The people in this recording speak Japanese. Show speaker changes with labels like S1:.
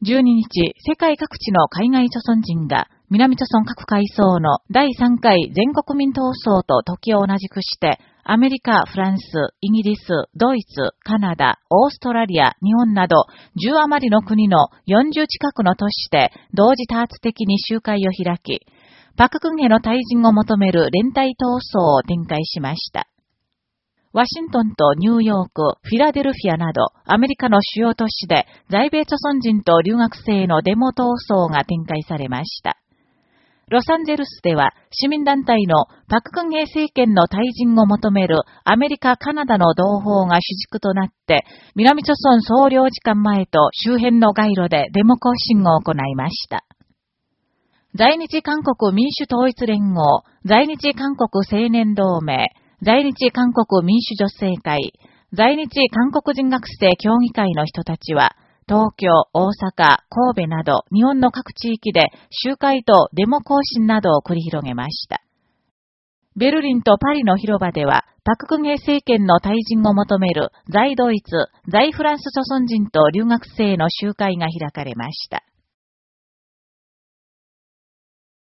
S1: 12日、世界各地の海外著村人が、南朝村各階層の第3回全国民闘争と時を同じくして、アメリカ、フランス、イギリス、ドイツ、カナダ、オーストラリア、日本など、10余りの国の40近くの都市で、同時多発的に集会を開き、パククンへの退陣を求める連帯闘争を展開しました。ワシントンとニューヨーク、フィラデルフィアなど、アメリカの主要都市で在米著村人と留学生のデモ闘争が展開されました。ロサンゼルスでは市民団体のパククンヘ政権の退陣を求めるアメリカ、カナダの同胞が主軸となって、南朝村総領事館前と周辺の街路でデモ行進を行いました。在日韓国民主統一連合、在日韓国青年同盟、在日韓国民主女性会、在日韓国人学生協議会の人たちは、東京、大阪、神戸など日本の各地域で集会とデモ行進などを繰り広げました。ベルリンとパリの広場では、パククゲ政権の退陣を求める在ドイツ、在フランス諸村人と留学生の集会が開かれました。